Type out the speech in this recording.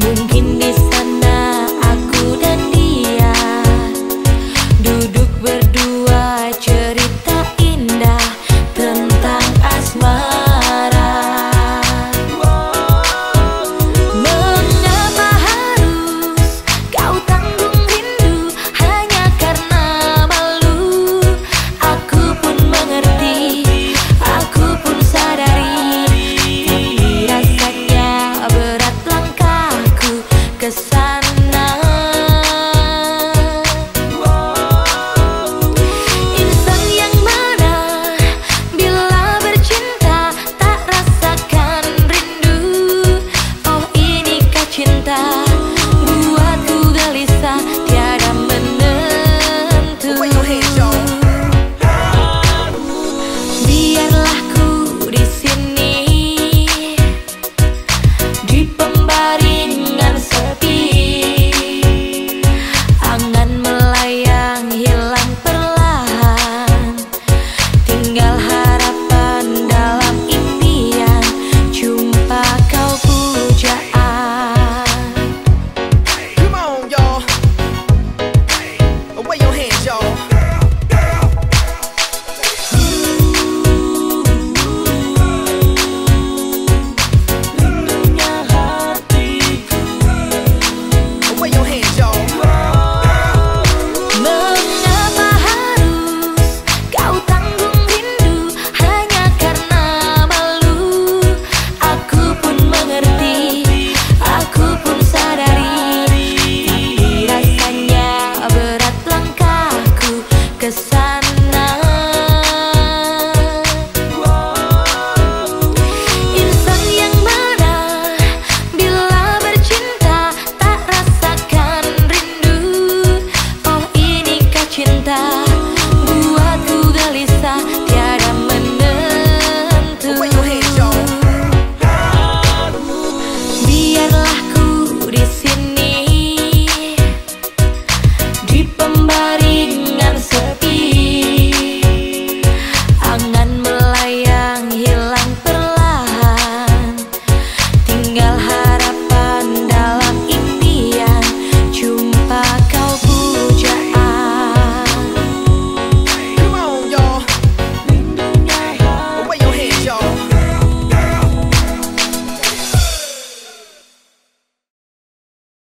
mungkin bisa